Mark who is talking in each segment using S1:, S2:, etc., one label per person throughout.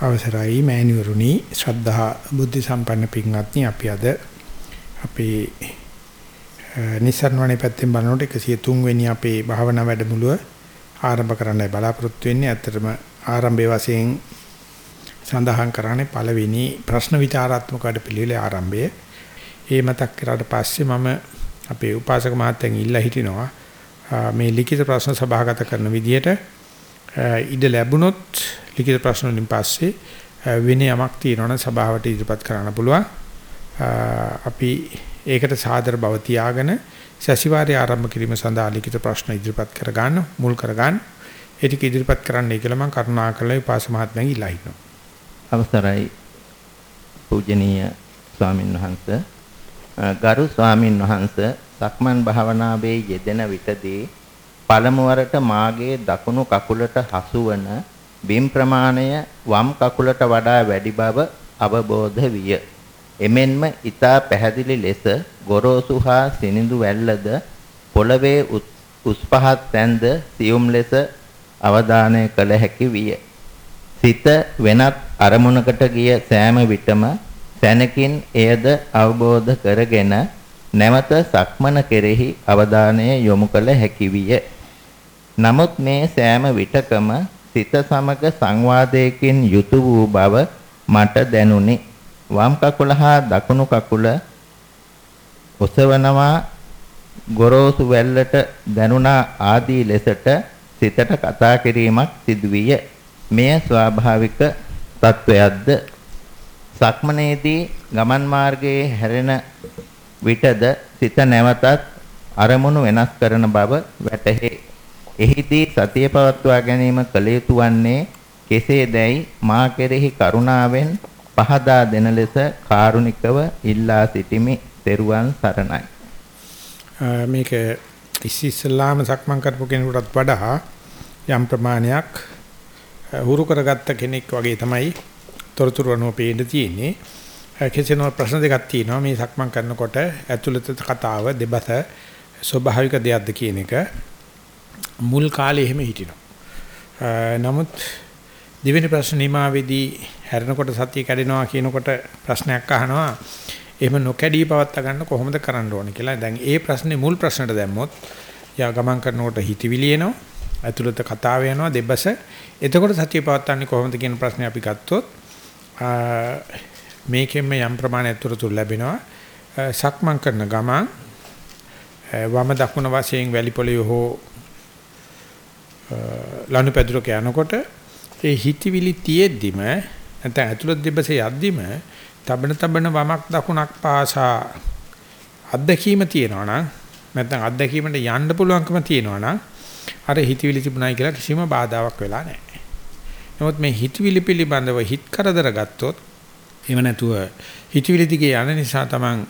S1: අවසරයි මෑණිවරුනි ශ්‍රද්ධා බුද්ධ සම්පන්න පින්වත්නි අපි අද අපේ නිසරණවනේ පැත්තෙන් බලනකොට 103 වෙනි අපේ භාවනා වැඩමුළුව ආරම්භ කරන්නයි බලාපොරොත්තු වෙන්නේ. ඇත්තටම ආරම්භයේ වශයෙන් සඳහන් කරන්නේ පළවෙනි ප්‍රශ්න විචාරාත්මක වැඩපිළිවෙලේ ආරම්භය. ඒ මතක් කරාට පස්සේ මම අපේ උපාසක මහත්තයන් ඉල්ලා හිටිනවා මේ ලිඛිත ප්‍රශ්න සභාගත කරන විදියට ඉඩ ලැබුණොත් ලිඛිත ප්‍රශ්න වලින් පස්සේ වෙන යමක් තියෙනවනම් සභාවට ඉදිරිපත් කරන්න පුළුවන්. අපි ඒකට සාදර බව තියාගෙන සැසිවාරය ආරම්භ කිරීම සඳහා ලිඛිත ප්‍රශ්න ඉදිරිපත් කර ගන්න මුල් කර ගන්න. ඒ ටික ඉදිරිපත් කරන්නයි කියලා මම කරුණාකරලා උපාස මහත්මයන් ඉල්ලා හිටිනවා.
S2: අවසරයි පූජනීය ස්වාමින් වහන්සේ ගරු ස්වාමින් වහන්සේ සක්මන් භාවනාවේ යෙදෙන විටදී පළමුවරට මාගේ දකුණු කකුලට හසුවන බිම් ප්‍රමාණය වම් කකුලට වඩා වැඩි බව අවබෝධ විය. එමෙන්ම ඊතා පැහැදිලි ලෙස ගොරෝසු හා සිනිඳු වැල්ලද පොළවේ උස් පහත් තැන්ද සියුම් ලෙස අවධානය කළ හැකි විය. සිත වෙනත් අරමුණකට ගිය සෑම විටම සැනකින් එයද අවබෝධ කරගෙන නැවත සක්මන කෙරෙහි අවධානය යොමු කළ හැකි විය. නමුත් මේ සෑම විටකම සිත සමග සංවාදයකින් යුතු වූ බව මට දැනුනි. වම් කකුල හා දකුණු කකුල ඔසවනවා ගොරෝසු වැල්ලට දැනුණා ආදී ලෙසට සිතට කතා කිරීමක් සිදුවිය. මෙය ස්වාභාවික තත්වයක්ද සක්මනේදී ගමන් මාර්ගයේ හැරෙන විටද සිත නැවතත් අරමුණු වෙනස් කරන බව වැටහේ. එහිදී සතිය පවත්වා ගැනීම කළ යුතු වන්නේ කෙසේදැයි මා කෙරෙහි කරුණාවෙන් පහදා දෙන ලෙස කාරුණිකව ඉල්ලා සිටිමි. තෙරුවන් සරණයි.
S1: මේක ඉස්ලාම සක්මන් කරපු කෙනෙකුටත් වඩා යම් ප්‍රමාණයක් හුරු කරගත්ත කෙනෙක් වගේ තමයි තොරතුරු අනුව පේන්න තියෙන්නේ. කෙසේනෝ ප්‍රශ්න දෙකක් තියෙනවා මේ සක්මන් කරනකොට ඇතුළත කතාව දෙබස ස්වභාවික දෙයක්ද කියන එක මුල් කාලේ එහෙම හිටිනවා. නමුත් දෙවෙනි ප්‍රශ්න නිමාවේදී හැරෙනකොට සතිය කැඩෙනවා කියනකොට ප්‍රශ්නයක් අහනවා. එහෙම නොකැඩී පවත්වා ගන්න කොහොමද කරන්න ඕනේ කියලා. දැන් ඒ ප්‍රශ්නේ මුල් ප්‍රශ්නට දැම්මොත් යා ගමන් කරනකොට හිතවිලි එනවා. ඇතුළත කතාව යනවා දෙබස. එතකොට සතිය පවත්වන්නේ කොහොමද කියන ප්‍රශ්නේ අපි ගත්තොත් මේකෙන්ම යම් ප්‍රමාණයක් තොරතුරු ලැබෙනවා. සක්මන් කරන ගමන් වම දකුණ වශයෙන් වැලි පොළේ හෝ ලනුපැදුරක යනකොට ඒ හිතවිලි තියෙද්දිම නැත්නම් ඇතුළත දෙබසේ යද්දිම තබන තබන වමක් දකුණක් පාසා අත්දැකීම තියෙනවා නම් නැත්නම් අත්දැකීමට යන්න පුළුවන්කම තියෙනවා නම් අර හිතවිලි තිබුණයි කියලා කිසිම බාධාවක් වෙලා නැහැ. නමුත් මේ හිතවිලි පිළිබඳව හිත කරදර ගත්තොත් එහෙම නැතුව හිතවිලි දිගේ යන නිසා තමන්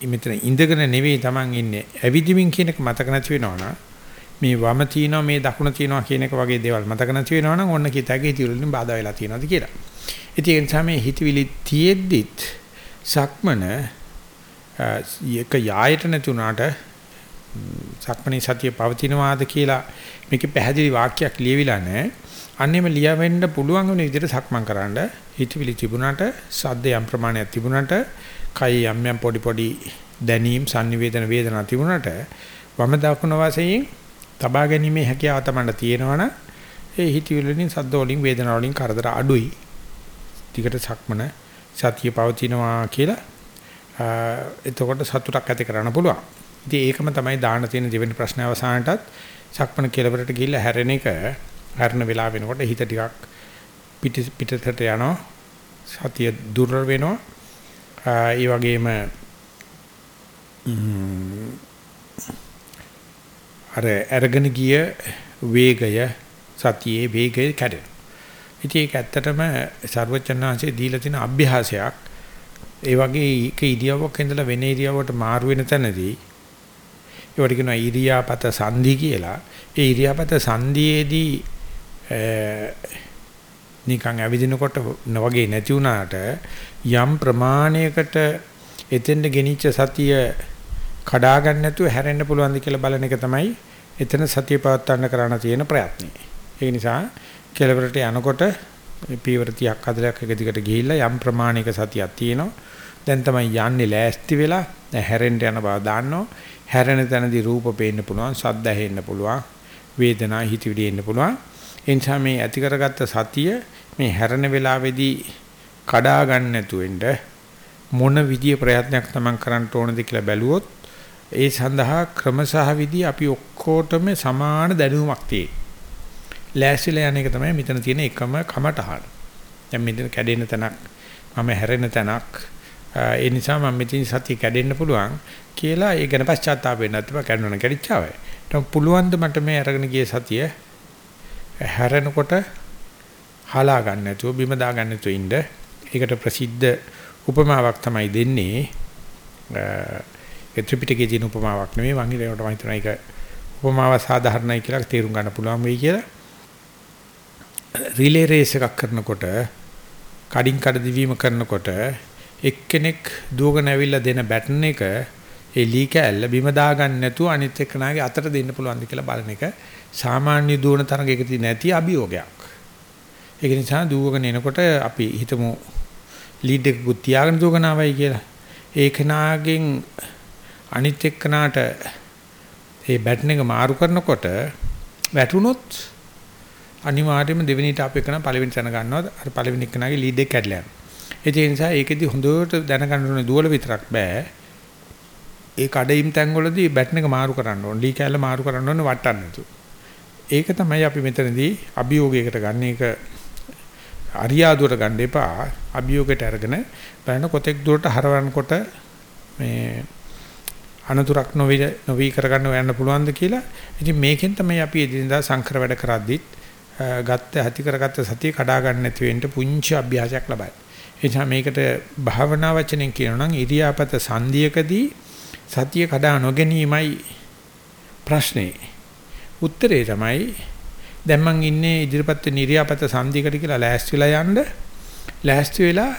S1: මෙතන ඉඳගෙන නෙවෙයි තමන් ඉන්නේ ඇවිදිමින් කියන එක මතක නැති වෙනවනම් මේ වම තියනවා මේ දකුණ තියනවා කියන එක වගේ දේවල් මතක නැති වෙනවනම් ඔන්න කිතගේ හිතවිලි වලින් බාධා වෙලා තියෙනවද කියලා. ඉතින් ඒ නිසා මේ හිතවිලි තියෙද්දිත් සක්මන එක යායට නැති උනාට සක්මණේ සතිය පවතිනවාද කියලා මේකේ පැහැදිලි වාක්‍යයක් ලියවිලා නැහැ. අන්නේම ලියවෙන්න පුළුවන් වෙන විදිහට සක්මන් කරන්න හිතවිලි තිබුණාට සද්ද යම් ප්‍රමාණයක් තිබුණාට කයි යම් යම් පොඩි පොඩි දැනීම් sannivedana වේදනා තිබුණාට වම දකුණ වශයෙන් තබා ගැනීමේ හැකියාව තමයි තියෙනවනම් ඒ හිතවිලි වලින් සද්ද වලින් වේදනා වලින් කරදර අඩුයි. ටිකට සක්මන සතිය පවතිනවා කියලා එතකොට සතුටක් ඇති කරන්න පුළුවන්. ඉතින් ඒකම තමයි දාන තියෙන දෙවෙනි ප්‍රශ්න අවසානටත් සක්මන කෙලවරට ගිහිල්ලා හැරෙන එක හැරෙන වෙලාව වෙනකොට හිත ටිකක් පිට පිටතට යනවා සතිය දුර්වල වෙනවා ඒ වගේම අර අරගෙන ගිය වේගය සතියේ වේගය කැඩෙනවා. ඉතින් ඒක ඇත්තටම ਸਰවචන්නාංශයේ දීලා තියෙන අභ්‍යාසයක්. ඒ වගේ එක ඉරියව්වක ඉඳලා වෙන ඉරියව්වට මාරු වෙන තැනදී ඒවට කියනවා ඉරියාපත සංධි කියලා. ඒ ඉරියාපත සංධියේදී නිකන් ඇවිදිනකොට වගේ නැති වුණාට යම් ප්‍රමාණයකට එතෙන්ද ගෙනිච්ච සතිය කඩා ගන්න නැතුව හැරෙන්න පුළුවන්ද කියලා බලන එක තමයි එතන සතිය පවත්වන්න කරන්න තියෙන ප්‍රයත්නය. ඒ නිසා කෙලවරට යනකොට පීවර 30ක් 40ක් එක දිගට ගිහිල්ලා යම් ප්‍රමාණික සතියක් තියෙනවා. දැන් තමයි යන්නේ ලෑස්ති වෙලා දැන් හැරෙන්න යන බව දාන්නවා. හැරෙන තැනදී රූප පේන්න පුළුවන්, ශබ්ද ඇහෙන්න පුළුවන්, වේදනා හිතවිලි එන්න පුළුවන්. ඒ නිසා මේ ඇති කරගත්ත සතිය මේ හැරෙන වෙලාවේදී කඩා ගන්න නැතුවෙන්න මොන විදිය ප්‍රයත්නයක් තමන් කරන්න ඕනද කියලා බැලුවොත් ඒ සඳහා ක්‍රමසහ විදි අපි ඔක්කොටම සමාන දැනුමක් තියෙයි. ලෑස්තිලා යන එක තමයි මෙතන තියෙන එකම කමටහන. දැන් මෙතන කැඩෙන තැනක් මම හැරෙන තැනක් ඒ නිසා මම මෙතන සතිය කැඩෙන්න පුළුවන් කියලා ඒ ගැන පශ්චාත්තාප වෙන්න නැත්නම් කැඩුණා කැඩිච්චාවයි. දැන් පුළුවන් ද මට මේ අරගෙන ගිය සතිය හැරෙනකොට හලා ගන්න නැතුව බිම දා ගන්න නැතුව ඉන්න. ඒකට ප්‍රසිද්ධ උපමාවක් තමයි දෙන්නේ. ඒ ත්‍රිපිටකයේ තියෙන උපමාවක් නෙමෙයි මම හිතේකට මම හිතන එක උපමාව සාධාරණයි කියලා තේරුම් ගන්න පුළුවන් වෙයි කියලා. රිලේ රේස් එකක් කරනකොට කඩින් කඩ දිවීම කරනකොට එක්කෙනෙක් දුවගෙන ඇවිල්ලා දෙන බැටන් එක ඒ ලී කෑල්ල බිම දාගන්න නැතුව අනිත් එක්කනාගේ අතට දෙන්න පුළුවන්ද කියලා බලන එක සාමාන්‍ය දුවන තරඟයකදී නැති අභියෝගයක්. ඒක නිසා දුවගෙන එනකොට අපි හිතමු ලීඩ් එකකුත් තියාගෙන දුවගෙන ආවයි කියලා. ඒකනාගෙන් අනිත් එක්කනාට ඒ බැටන් එක මාරු කරනකොට වැටුනොත් අනිවාර්යයෙන්ම දෙවෙනිට අපේ කරන පළවෙනි තැන ගන්නවා අර පළවෙනි එක්කනාගේ ලීඩ් එක කැඩලා යනවා. ඒ නිසා ඒකෙදි හොඳට දැනගන්න ඕනේ දුවල විතරක් බෑ. ඒ කඩයිම් තැන්වලදී බැටන් එක මාරු කරන්න ඕනේ. ලී කැල්ල මාරු කරන්න ඕනේ වටන්න නැතුව. ඒක තමයි අපි මෙතනදී අභියෝගයකට ගන්න එක අරියාදුවට ගන්න එපා. අභියෝගයට අරගෙන බලන්න කොතෙක් දුරට හරවනකොට මේ අනතුරක් නොවි නොවි කරගන්න යන්න පුළුවන්ද කියලා. ඉතින් මේකෙන් තමයි අපි එදිනදා සංකර වැඩ කරද්දිත් ගත්ත ඇති කරගත්ත සතිය කඩා ගන්න නැති වෙන්න පුංචි අභ්‍යාසයක් ලබයි. ඒ නිසා මේකට භාවනා වචනෙන් කියනවා නම් ඉරියාපත සංධියකදී සතිය කඩා නොගැනීමයි ප්‍රශ්නේ. උත්තරේ තමයි දැන් මං ඉන්නේ ඉදිරිපත් වෙන ඉරියාපත සංධියකට කියලා ලෑස්ති වෙලා යන්න. ලෑස්ති වෙලා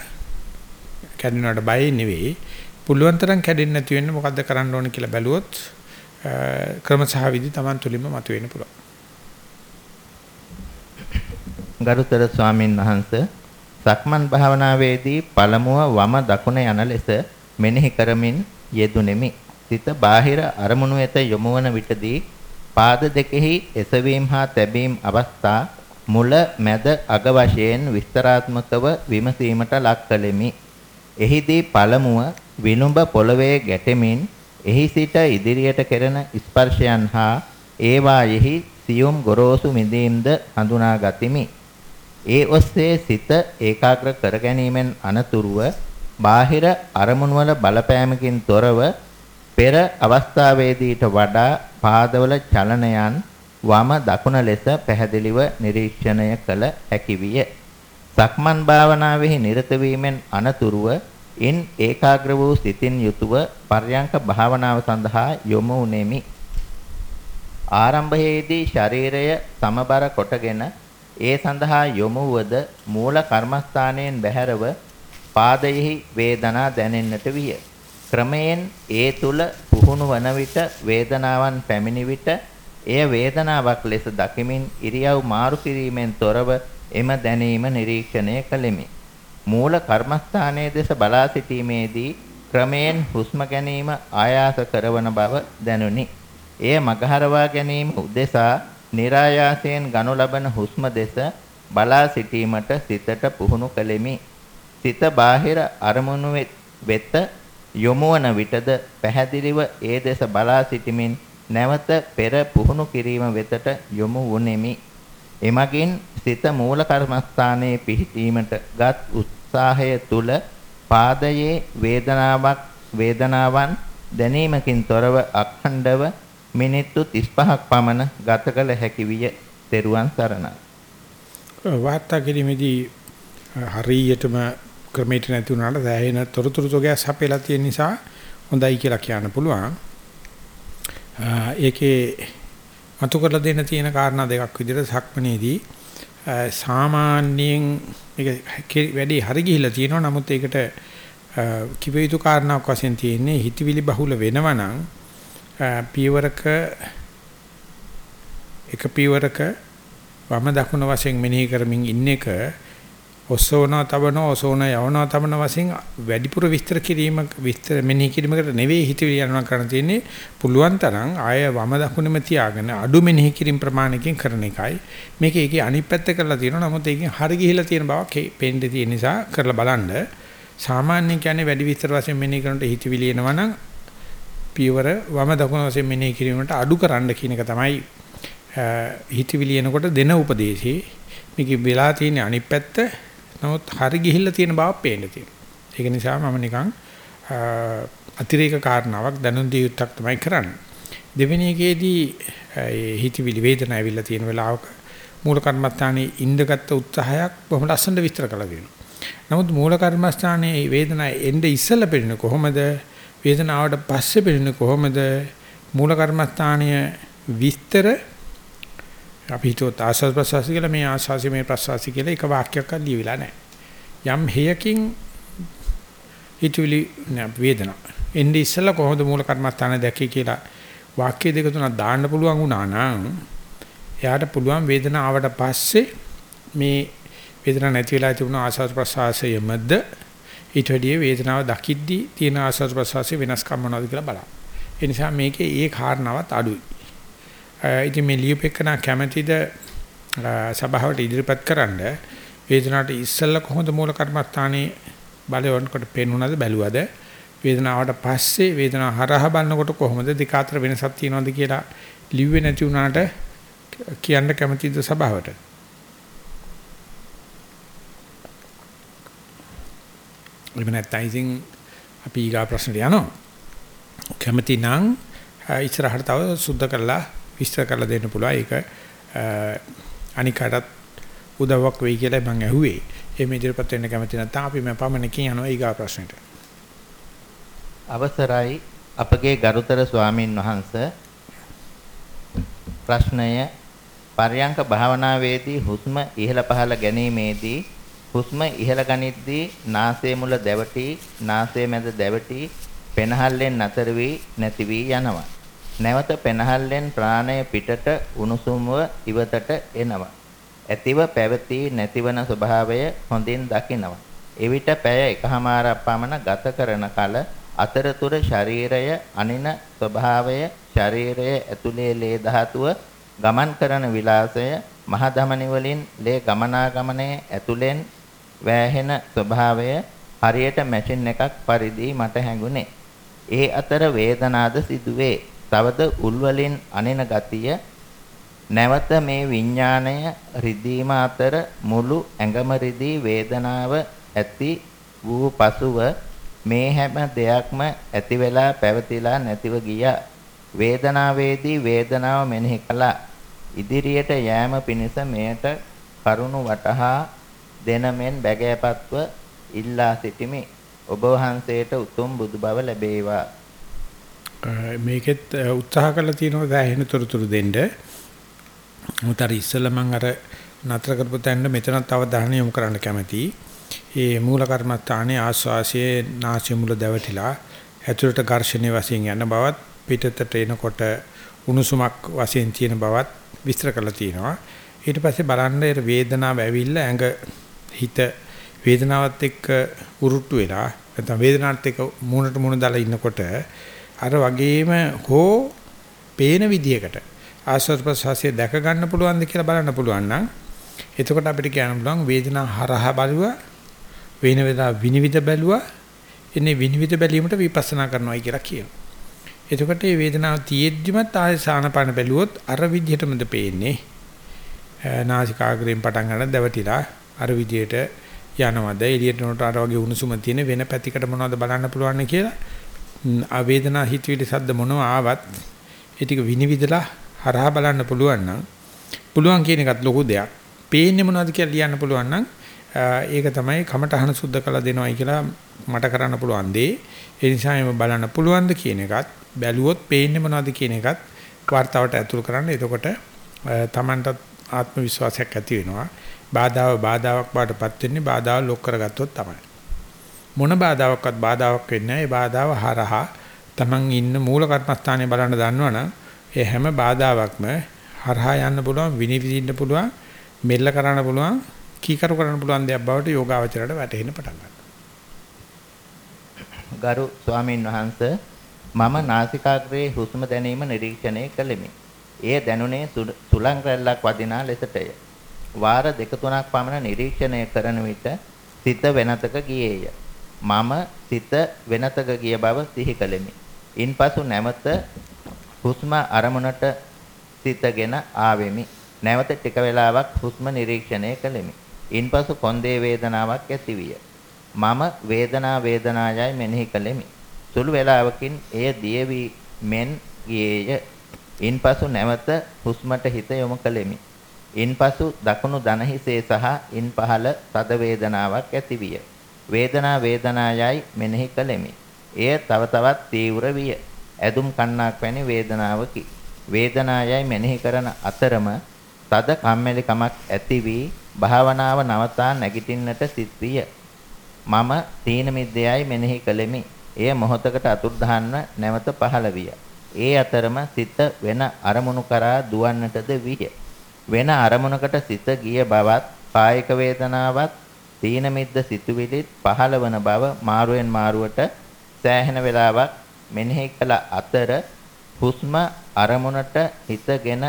S1: කැඩෙනවට බය නෙවෙයි. පුළුවන් තරම් කැඩෙන්නේ නැති වෙන්න මොකද්ද කරන්න ඕන කියලා බැලුවොත් ක්‍රම සහ විදි Taman තුලින්ම මතුවෙන්න පුළුවන්.
S2: ගරුතර ස්වාමින් වහන්සේ සක්මන් භාවනාවේදී පළමුව වම දකුණ යන ලෙස මෙනෙහි කරමින් යෙදුණෙමි. සිත බාහිර අරමුණු වෙත යොමු වන විටදී පාද දෙකෙහි එසවීම හා තැබීම් අවස්ථා මුල මැද අග වශයෙන් විස්තරාත්මකව විමසීමට ලක් කළෙමි. එහිදී පළමුව විනුඹ පොළවේ ගැටෙමින් එහි සිට ඉදිරියට කෙරෙන ස්පර්ශයන් හා ඒවායෙහි සියුම් ගොරෝසු මිදීම්ද හඳුනා ගතිමි. ඒ ඔස්සේ සිත ඒකාග්‍ර කර ගැනීමෙන් අනතුරුව බාහිර අරමුණු වල බලපෑමකින් තොරව පෙර අවස්ථාවේදීට වඩා පාදවල චලනයන් වම දකුණ ලෙස පැහැදිලිව නිරීක්ෂණය කළ හැකි විය. සක්මන් භාවනාවෙහි නිරත වීමෙන් අනතුරුව ඉන් ඒකාග්‍ර වූ සිතින් යුතුව පර්යංක භාවනාව සඳහා යොමු වුනේමි. ආරම්භයේදී ශරීරය සමබර කොටගෙන ඒ සඳහා යොමු වද මූල කර්මස්ථානයෙන් බැහැරව පාදයෙහි වේදනා දැනෙන්නට විය. ක්‍රමයෙන් ඒ තුල පුහුණු වන විට වේදනාවන් පැමිණි විට එය වේදනාවක් ලෙස දකිමින් ඉරියව් මාරු කිරීමෙන් තොරව එම දැනීම නිරීක්ෂණය කළෙමි. මූල කර්මස්ථානයේ දෙස බලා සිටීමේදී ක්‍රමයෙන් හුස්ම ගැනීම ආයාස කරවන බව දැනුනි. එය මගහරවා ගැනීම උදෙසා નિરાයාසයෙන් ගනු ලබන හුස්ම දෙස බලා සිටීමට සිතට පුහුණු කළෙමි. සිත බාහිර අරමුණු වෙත යොමු වන විටද පැහැදිලිව ඒ දෙස බලා සිටමින් නැවත පෙර පුහුණු කිරීම වෙතට යොමු වුනේමි. එමගින් සිත මූල කර්මස්ථානයේ පිහිටීමට ගත් උත්සාහය තුල පාදයේ වේදනාවක් වේදනාවන් දැනීමකින් තොරව අඛණ්ඩව මිනිත්තු 35ක් පමණ ගත කළ හැකි විය. තෙරුවන් සරණයි.
S1: වාර්තා කිරීමේදී හරියටම ක්‍රමයට නැති වුණාට දැහැෙන තොරතුරු තෝගයක් හපෙලා තියෙන නිසා හොඳයි කියලා කියන්න පුළුවන්. ඒකේ අතු කරලා දෙන්න තියෙන කාරණා දෙකක් විදිහට සක්මනේදී සාමාන්‍යයෙන් මේක වැඩි හරි ගිහිලා තියෙනවා. නමුත් ඒකට කිව යුතු කාරණාවක් වශයෙන් තියෙන්නේ හිතවිලි බහුල වෙනවනම් පීවරක එක පීවරක වම දකුණ වශයෙන් මෙනෙහි කරමින් ඉන්න එක ඔසෝනා තබන ඔසෝනා යවනා තබන වශයෙන් වැඩිපුර විස්තර කිරීමක් විස්තර මෙනෙහි කිරීමකට නෙවෙයි හිතවිලි යනවා කරන්න තියෙන්නේ. පුළුවන් තරම් ආය වම දකුණෙම තියාගෙන අඩු මෙනෙහි කිරීම ප්‍රමාණයකින් කරන එකයි. මේක ඒකේ අනිත් පැත්ත කරලා තියෙනවා. නමුත් ඒකෙන් හරි ගිහිලා තියෙන බවක් පේන්න තියෙන නිසා කරලා බලන්න. සාමාන්‍ය කියන්නේ වැඩි විස්තර වශයෙන් මෙනෙහි කරනට හිතවිලි එනවනම් පියවර වම දකුණ වශයෙන් මෙනෙහි කිරීමට අඩු කරන්න කියන එක තමයි හිතවිලි එනකොට දෙන උපදේශේ මේක වෙලා තියෙන අනිත් පැත්ත නමුත් හරි ගිහිල්ලා තියෙන බව පේන්න තියෙනවා. ඒක නිසා මම නිකන් අතිරේක කාරණාවක් දැනුම් දිය යුත්තක් තමයි කරන්නේ. දෙවෙනි එකේදී හිතවිලි වේදනාව ඇවිල්ලා තියෙන වෙලාවක මූල කර්මස්ථානයේ ඉඳගත් උත්සාහයක් බොහොම ලස්සනට විස්තර කළා දෙනවා. නමුත් මූල කර්මස්ථානයේ වේදනාව එන්නේ ඉස්සෙල්ලා පෙළෙන්නේ කොහොමද? වේදනාවට පස්සේ පෙළෙන්නේ කොහොමද? මූල කර්මස්ථානීය විස්තර අපි හිතුවත් ආස්වාද ප්‍රසවාසී කියලා මේ ආස්වාසි මේ ප්‍රසවාසී කියලා එක වාක්‍යයක්වත් ලියවිලා නැහැ. යම් හේයකින් හිතවිලි වේදනා. එන්නේ ඉස්සෙල්ලා කොහොමද මූල කර්මස්ථාන දැකේ කියලා වාක්‍ය දෙක තුනක් දාන්න පුළුවන් වුණා නම් එයාට පුළුවන් වේදනාවට පස්සේ මේ වේදනාව නැති වෙලා තිබුණ ආස්වාද ප්‍රසවාසයමද ඊට වැඩිය වේදනාව දකිද්දී තියෙන ආස්වාද ප්‍රසවාසයේ වෙනස්කම් මොනවද කියලා බලන්න. ඒ නිසා මේකේ ඒ කාරණාවත් අඩුයි. ඉතින් මේ ලියුපෙකනා කැමැතිද සභාවට ඉදිරිපත් කරන්න වේදනාවට ඉස්සෙල්ලා කොහොමද මූල කර්මස්ථානයේ බලවන්කොට පේනුණාද බැලුවද? වේදනාවට පස්සේ වේදනාව හරහා බලනකොට කොහොමද දෙක අතර වෙනසක් තියෙනවද කියලා ලිව්වේ නැති වුණාට කියන්න කැමැතිද සභාවට? එහෙම නැත්නම් ඉතින් අපි ඊගා ප්‍රශ්නට යනවා. කැමැති නම් ඉස්සරහට තව සුද්ධ කරලා විස්තර කරලා දෙන්න පුළුවන්. ඒක අනිකටත් උදව්වක් වෙයි කියලා මම ඇහුවේ. එහෙම ඉදිරියපත් වෙන්න කැමති නැත්නම් අපි මම පමණකින් යනවා ඊගා ප්‍රශ්නෙට.
S2: අවසරයි අපගේ ගරුතර ස්වාමින් වහන්සේ ප්‍රශ්නය පර්යංක භාවනාවේදී හුස්ම ඉහළ පහළ ගැනීමේදී හුස්ම ඉහළ ගනිද්දී නාසයේ මුල දැවටි නාසයේ මැද දැවටි පෙනහල්ලෙන් නතර වී නැති වී යනවා නැවත පෙනහල්ලෙන් ප්‍රාණය පිටට උණුසුම්ව ඉවතට එනවා. ඇතිව පැවති නැතිවන ස්වභාවය හොඳින් දකිනවා. එවිට පැය එකහමාරක් පමණ ගත කරන කල අතරතුර ශරීරය අනින ස්වභාවය ශරීරයේ ඇතුලේ ලේ ධාතුව ගමන් කරන විලාසය මහ ධමනි වලින් ලේ ගමනාගමනයේ ඇතුලෙන් වෑහෙන ස්වභාවය හරියට මැෂින් එකක් පරිදි මට හැඟුණේ. ඒ අතර වේදනාද සිදුවේ. තවද උල්වලින් අනින ගතිය නැවත මේ විඥාණය රිදීම අතර මුළු ඇඟම රිදී වේදනාව ඇති වූ පසුව මේ හැම දෙයක්ම ඇති වෙලා පැවතිලා නැතිව ගියා වේදනාවේදී වේදනාව මෙනෙහි කළා. ඉදිරියට යෑම පිණිස මෙයට කරුණු වටහා දෙනමෙන් බැගෑපත්ව ඉල්ලා සිටිමි. ඔබ වහන්සේට උතුම් බුදු බව ලැබේවා.
S1: මේකෙත් උත්සාහ කරලා තියෙනවා දැහැහෙන තොරතුරු දෙන්න. මොකද අර ඉස්සෙල්ලා මම අර නතර කරපු තැන්න මෙතනත් තව දහන යොමු කරන්න කැමතියි. ඒ මූල කර්මස්ථානයේ ආස්වාසියේ නාසය මුල දැවටිලා ඇතුළට ඝර්ෂණයේ වශයෙන් යන බවත් පිටතට එනකොට උණුසුමක් වශයෙන් තියෙන බවත් විස්තර කරලා තියෙනවා. ඊට පස්සේ බලන්න ඒ වේදනාව ඇවිල්ලා ඇඟ හිත වේදනාවත් එක්ක උරුට්ටු වෙලා නැත්නම් වේදනාවත් එක්ක මූණට මූණ දාලා ඉන්නකොට අර වගේම හෝ පේන විදියකට ආස්වාද ප්‍රසවාසය දැක ගන්න පුළුවන්ද කියලා බලන්න පුළුවන් නම් එතකොට අපිට කියන්න පුළුවන් වේදනා හරහා බලුවා වේන වේදනා විනිවිද බැලුවා එන්නේ විනිවිද බැලීමට විපස්සනා කරනවායි කියලා කියනවා. එතකොට මේ වේදනාව තියෙද්දිමත් ආය සානපාන බැලුවොත් අර විදිහටමද පේන්නේ. නාසිකාග්‍රයෙන් පටන් ගන්න දැවටිලා අර විදිහට යනවද එළියට නෝට අර වගේ උණුසුම තියෙන වෙන පැතිකට මොනවද බලන්න පුළුවන් කියලා ආවේදනා හිතවිලි සද්ද මොනවා ආවත් ඒ ටික විනිවිදලා හරහා බලන්න පුළුවන් නම් පුළුවන් කියන එකත් ලොකු දෙයක්. පේන්නේ මොනවද කියලා ලියන්න පුළුවන් නම් ඒක තමයි කමටහන සුද්ධ කළ දෙනවයි කියලා මට කරන්න පුළුවන් දේ. ඒ නිසා මම බලන්න පුළුවන් ද කියන එකත් බැලුවොත් පේන්නේ මොනවද කියන එකත් වார்த்தාවට ඇතුල් කරන්න. එතකොට Tamanටත් ආත්ම විශ්වාසයක් ඇති වෙනවා. බාධාව බාධාවක් බාටපත් වෙන්නේ බාධාව ලොක් කරගත්තොත් තමයි. මොන බාධාවක්වත් බාධාවක් වෙන්නේ නැහැ. ඒ බාධාව හරහා Taman ඉන්න මූල කර්මස්ථානය බලන්න දන්නවනම් ඒ හැම බාධාවක්ම හරහා යන්න පුළුවන්, විනිවිදින්න පුළුවන්, මෙල්ල කරන්න පුළුවන්, කීකරු කරන්න පුළුවන් දෙයක් බවට යෝගාවචරයට වැටහෙන්න පටන් ගන්නවා.
S2: ගරු ස්වාමින් වහන්සේ මම නාසිකාග්‍රයේ හුස්ම දැනීම නිරීක්ෂණය කළෙමි. එය දැනුනේ සුලං රැල්ලක් වදිනා ලෙසටය. වාර දෙක තුනක් පමණ නිරීක්ෂණය කරන විට සිත වෙනතක ගියේය. මම සිත වෙනතක ගිය බව සිහි කළෙමි. ඉන්පසු නැවත හුස්ම අරමුණට සිතගෙන ආවෙමි. නැවත ටික වේලාවක් හුස්ම නිරීක්ෂණය කළෙමි. ඉන්පසු කොන්දේ වේදනාවක් ඇතිවිය. මම වේදනා වේදනායයි මෙනෙහි කළෙමි. සුළු වේලාවකින් එය දියවි මෙන් ගියේය. ඉන්පසු නැවත හුස්මට හිත යොමු කළෙමි. ඉන්පසු දකුණු දන හිසේ සහ ඉන් පහළ තද වේදනාවක් ඇතිවිය. වේදනා වේදනායයි මෙනෙහි කළෙමි. එය තව තවත් තීව්‍ර විය. ඇදුම් කන්නක් වැනි වේදනාවකි. වේදනායයි මෙනෙහි කරන අතරම තද කම්මැලි කමක් ඇති වී භාවනාව නවතා නැගිටින්නට සිත් විය. මම තීන මිද්දයයි මෙනෙහි කළෙමි. එය මොහොතකට අතුරුදහන්ව නැවත පහළ විය. ඒ අතරම සිත වෙන අරමුණු කරා දුවන්නටද විය. වෙන අරමුණකට සිත ගිය බවත් කායික වේදනාවත් තීන මිද්ද සිතුවිලිත් පහළවන බව මාරුවෙන් මාරුවට සෑහෙන වේලාවක් මෙනෙහි කළ අතර හුස්ම අරමුණට හිතගෙන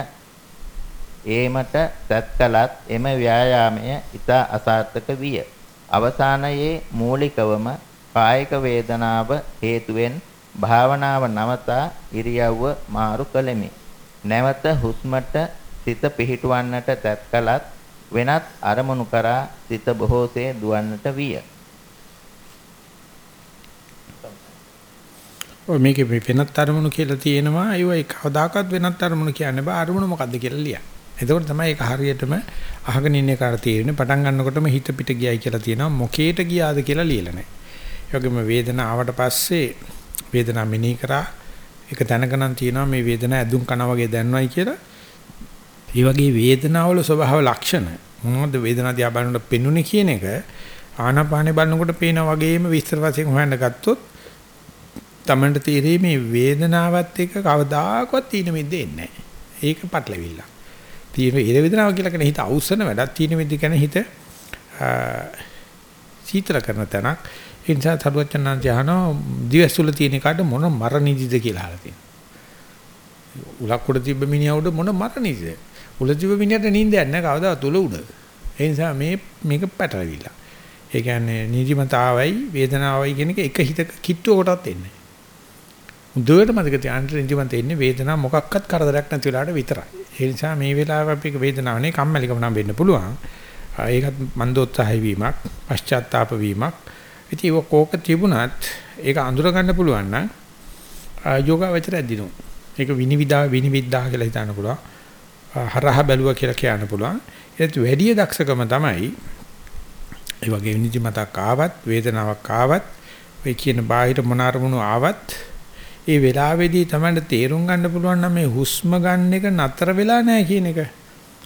S2: ඒමට සත්කලත් එම ව්‍යායාමය ඊතා අසාර්ථක විය. අවසානයේ මූලිකවම කායික වේදනාව හේතුවෙන් භාවනාව නවතා ඉරියව්ව මාරු කළෙමි. නැවත හුස්මට සිත පිහිටුවන්නට තැත්කලත් වෙනත් අරමුණු කරා සිත බොහෝසේ දුවන්නට විය.
S1: ඔය මේකේ වෙනත් අරමුණු කියලා තියෙනවා. ඒවයි කවදාකවත් වෙනත් අරමුණු කියන්නේ බෑ. අරමුණ මොකද්ද කියලා ලියන්න. එතකොට තමයි ඒක හරියටම අහගෙන ඉන්න කාට තේරෙන්නේ. පටන් ගන්නකොටම හිත පිට ගියයි කියලා තියෙනවා. මොකේට ගියාද කියලා ලියලා නැහැ. ඒ වගේම වේදනාවට පස්සේ වේදනාව මෙනෙහි කරා ඒක දැනගනන් තියෙනවා මේ වේදනාව ඇදුම් කන වගේ දැනනවායි කියලා. ඒ වගේ වේදනාවල ස්වභාව ලක්ෂණ මොනවද වේදනාව දිහා බලනකොට පෙනුනේ කියන එක ආනාපානේ බලනකොට පේනා වගේම විස්තර වශයෙන් හොයන්න ගත්තොත් තමන්ට තේරෙයි මේ වේදනාවත් එක්ක කවදාකවත් තීන මිද්දේ නැහැ. ඒක පටලවිල්ල. තීන වේදනාව කියලා කියන හිත අවසන වැඩක් තීන මිද්ද කියන හිත සීතල කරන තැනක්. ඒ නිසා තරුවචනන් ජහනෝ දිවසුල තියෙන කාට මොන මරණිදිද කියලා අහලා තියෙනවා. උලක් උඩ තිබ්බ මිනිහා උඩ මොන මරණිදිද? උල තිබ්බ මිනිහට නිින්දයක් නැහැ කවදාවත් උල උඩ. ඒ නිසා මේ මේක පැටලවිල්ල. ඒ කියන්නේ නිදිමතාවයි වේදනාවයි කියන එක එක හිතක කිට්ටුවකටත් එන්නේ. හොඳට මතක තියාගන්න නිදිමත එන්නේ වේදනාව මොකක්වත් කරදරයක් නැති වෙලාවට විතරයි. ඒ නිසා මේ වෙලාවේ අපි වේදනාවනේ කම්මැලිකම නම් වෙන්න පුළුවන්. ඒකත් මන්දෝත්සාහය වීමක්, පශ්චාත්තාප වීමක්. ඉතින් ඒක කෝක තිබුණත් ඒක අඳුර ගන්න පුළුවන් නම් යෝගාවචරය දිනු. ඒක විනිවිදා විනිවිදා කියලා හිතන්න පුළුවන්. හරහා බැලුවා කියලා කියන්න පුළුවන්. ඒත් වැඩි දක්ෂකම තමයි ඒ වගේ නිදිමතක් ආවත් වේදනාවක් ආවත් ඔය කියන බාහිර මොන අරමුණු ආවත් ඒ වෙලාවේදී තමයි තේරුම් ගන්න පුළුවන් නම් මේ හුස්ම ගන්න එක නතර වෙලා නැහැ කියන එක.